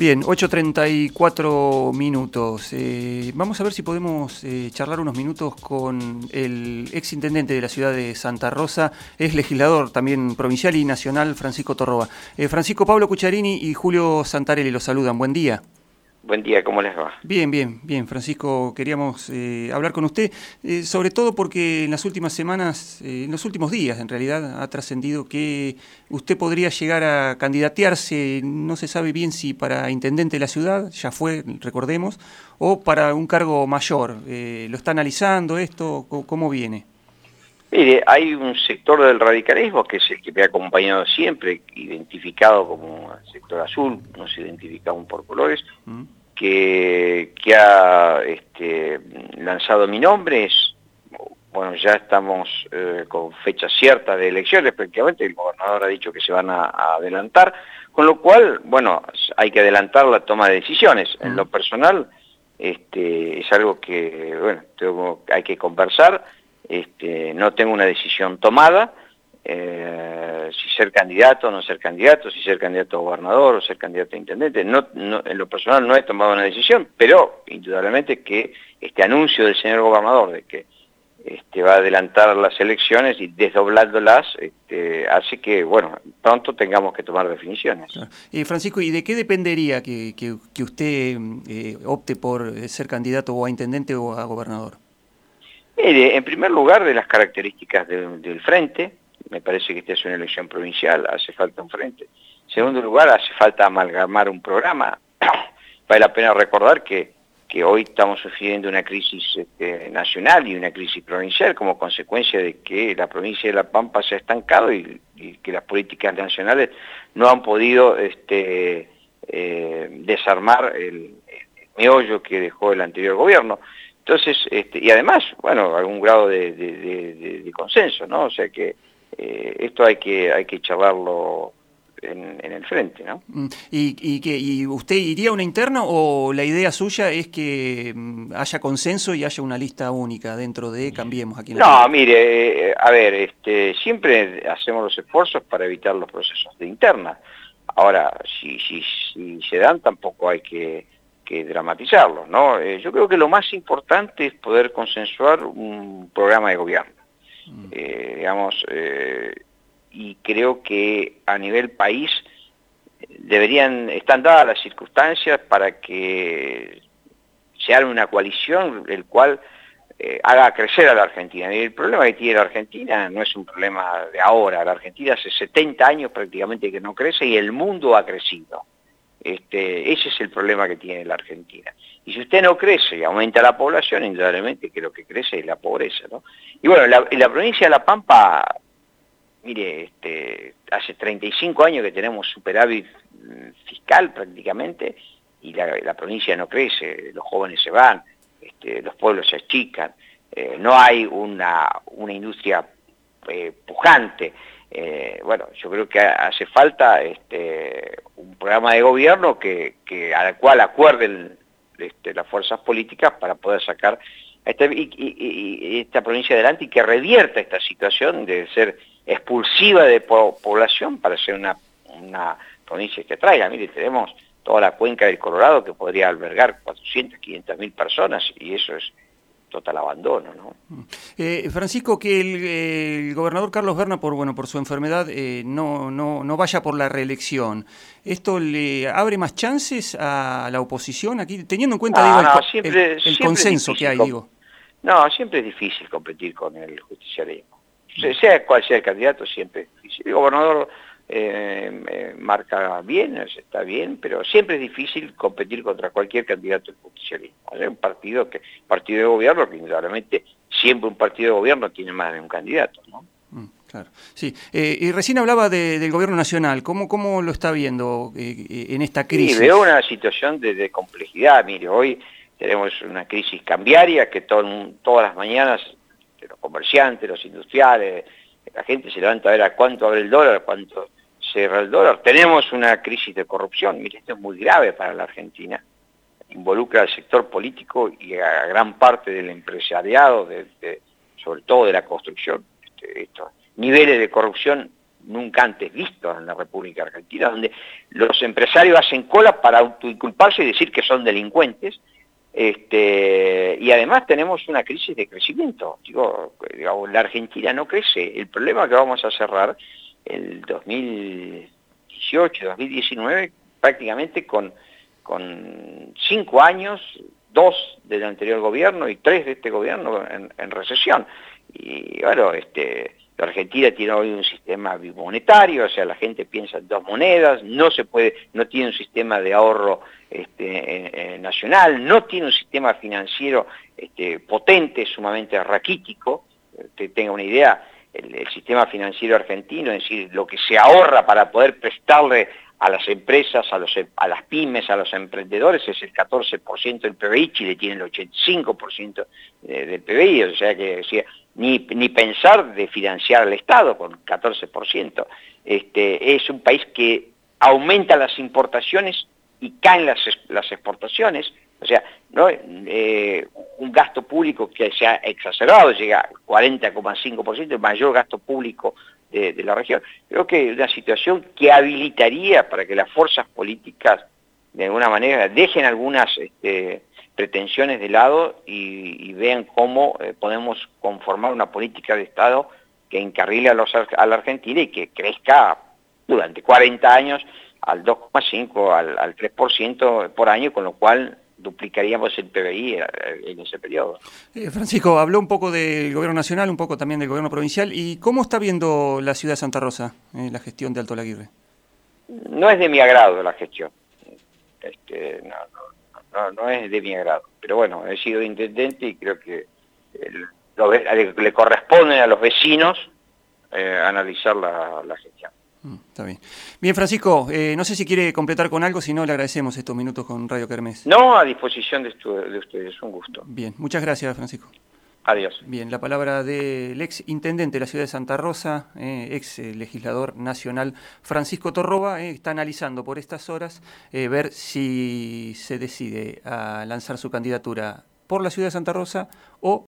Bien, 8.34 minutos. Eh, vamos a ver si podemos eh, charlar unos minutos con el ex intendente de la ciudad de Santa Rosa, es legislador también provincial y nacional, Francisco Torroba. Eh, Francisco Pablo Cucharini y Julio Santarelli los saludan. Buen día. Buen día, ¿cómo les va? Bien, bien, bien. Francisco, queríamos eh, hablar con usted, eh, sobre todo porque en las últimas semanas, eh, en los últimos días en realidad, ha trascendido que usted podría llegar a candidatearse, no se sabe bien si para intendente de la ciudad, ya fue, recordemos, o para un cargo mayor. ¿Lo está analizando esto? ¿Cómo viene? Mire, hay un sector del radicalismo que es el que me ha acompañado siempre, identificado como sector azul, no se identifica aún por colores, mm. Que, que, ha este, lanzado mi nombre, es, bueno, ya estamos eh, con fecha cierta de elecciones, prácticamente el gobernador ha dicho que se van a, adelantar, con lo cual, bueno, hay que adelantar la toma de decisiones. En lo personal, este, es algo que, bueno, tengo, hay que conversar, este, no tengo una decisión tomada, eh, si ser candidato o no ser candidato, si ser candidato a gobernador o ser candidato a intendente, no, en lo personal no he tomado una decisión, pero indudablemente que este anuncio del señor gobernador de que este, va a adelantar las elecciones y desdoblándolas este, hace que, bueno, pronto tengamos que tomar definiciones. Eh, Francisco, ¿y de qué dependería que, usted eh, opte por ser candidato o a intendente o a gobernador? en primer lugar, de las características del frente, me parece que esta es una elección provincial, hace falta un frente. En segundo lugar, hace falta amalgamar un programa. vale la pena recordar que, que hoy estamos sufriendo una crisis este, nacional y una crisis provincial como consecuencia de que la provincia de La Pampa se ha estancado y, que las políticas nacionales no han podido este, eh, desarmar el, el meollo que dejó el anterior gobierno. Entonces, este, y además, bueno, algún grado de, consenso, ¿no? O sea que eh, esto hay que, hay que charlarlo en, el frente, ¿no? Mm, ¿Y, y, que, ¿Y usted iría a una interna o la idea suya es que mm, haya consenso y haya una lista única dentro de Cambiemos aquí en No, mire, eh, a ver, este, siempre hacemos los esfuerzos para evitar los procesos de interna. Ahora, si, si, si se dan, tampoco hay que que dramatizarlo, ¿no? Eh, yo creo que lo más importante es poder consensuar un programa de gobierno, mm. eh, digamos, eh, y creo que a nivel país deberían, están dadas las circunstancias para que se arme una coalición el cual haga crecer a la Argentina. Y el problema que tiene la Argentina no es un problema de ahora, la Argentina hace 70 años prácticamente que no crece y el mundo ha crecido. Este, ese es el problema que tiene la Argentina. Y si usted no crece y aumenta la población, indudablemente que lo que crece es la pobreza. ¿no? Y bueno, la, en la provincia de La Pampa, mire, este, hace 35 años que tenemos superávit mm, fiscal prácticamente, y la, provincia no crece, los jóvenes se van, este, los pueblos se achican, eh, no hay una, una industria eh, pujante. Eh, bueno, yo creo que hace falta programa de gobierno que, al cual acuerden este, las fuerzas políticas para poder sacar esta, esta provincia adelante y que revierta esta situación de ser expulsiva de población para ser una, una provincia que traiga. Mire, tenemos toda la cuenca del Colorado que podría albergar 400, 500 mil personas y eso es total abandono. ¿no? Eh, Francisco, que el, gobernador Carlos Berna, por, bueno, por su enfermedad, eh, no, no, no vaya por la reelección, ¿esto le abre más chances a la oposición aquí, teniendo en cuenta el, consenso que hay? digo. No, siempre es difícil competir con el justicialismo. Sea cual sea el candidato, siempre es difícil. El gobernador eh, eh, marca bien, está bien, pero siempre es difícil competir contra cualquier candidato del justicialismo. Es un partido que partido de gobierno que indudablemente siempre un partido de gobierno tiene más de un candidato, ¿no? Mm, claro, sí. Eh, y recién hablaba del gobierno nacional. ¿Cómo, cómo lo está viendo en esta crisis? Sí, veo una situación de, complejidad. Mire, hoy tenemos una crisis cambiaria que todas las mañanas los comerciantes, los industriales, la gente se levanta a ver a cuánto abre el dólar, cuánto cierra el dólar. Tenemos una crisis de corrupción, mire, esto es muy grave para la Argentina. Involucra al sector político y a gran parte del empresariado, sobre todo de la construcción. Este, estos niveles de corrupción nunca antes vistos en la República Argentina, donde los empresarios hacen cola para autoinculparse y decir que son delincuentes, este, y además tenemos una crisis de crecimiento. Digo, la Argentina no crece. El problema que vamos a cerrar el 2018, 2019, prácticamente con, con cinco años, dos del anterior gobierno y tres de este gobierno en, recesión. Y bueno, este, la Argentina tiene hoy un sistema bimonetario, o sea, la gente piensa en dos monedas, no se puede, no tiene un sistema de ahorro este, nacional, no tiene un sistema financiero este, potente, sumamente raquítico. Usted tenga una idea, el, sistema financiero argentino, es decir, lo que se ahorra para poder prestarle a las empresas, a, las pymes, a los emprendedores, es el 14% del PBI, Chile tiene el 85% del PBI, o sea que ni, pensar de financiar al Estado con 14%. Este, es un país que aumenta las importaciones y caen las exportaciones, o sea, ¿no? Eh, un gasto público que se ha exacerbado, llega al 40,5%, el mayor gasto público de, la región. Creo que es una situación que habilitaría para que las fuerzas políticas de alguna manera dejen algunas este, pretensiones de lado y, vean cómo eh, podemos conformar una política de Estado que encarrile a, la Argentina y que crezca durante 40 años al 2,5, al, al 3% por año, con lo cual duplicaríamos el PBI eh, en ese periodo. Eh, Francisco, habló un poco del gobierno nacional, un poco también del gobierno provincial, ¿y cómo está viendo la ciudad de Santa Rosa eh, la gestión de Alto Laguirre? No es de mi agrado la gestión, este, no, no, es de mi agrado, pero bueno, he sido intendente y creo que le, corresponde a los vecinos analizar la gestión. Mm, está bien. Bien, Francisco, eh, no sé si quiere completar con algo, si no, le agradecemos estos minutos con Radio Kermés. No, a disposición de, ustedes, un gusto. Bien, muchas gracias, Francisco. Adiós. Bien, la palabra del ex intendente de la ciudad de Santa Rosa, eh, ex eh, legislador nacional Francisco Torroba, está analizando por estas horas ver si se decide a lanzar su candidatura por la ciudad de Santa Rosa o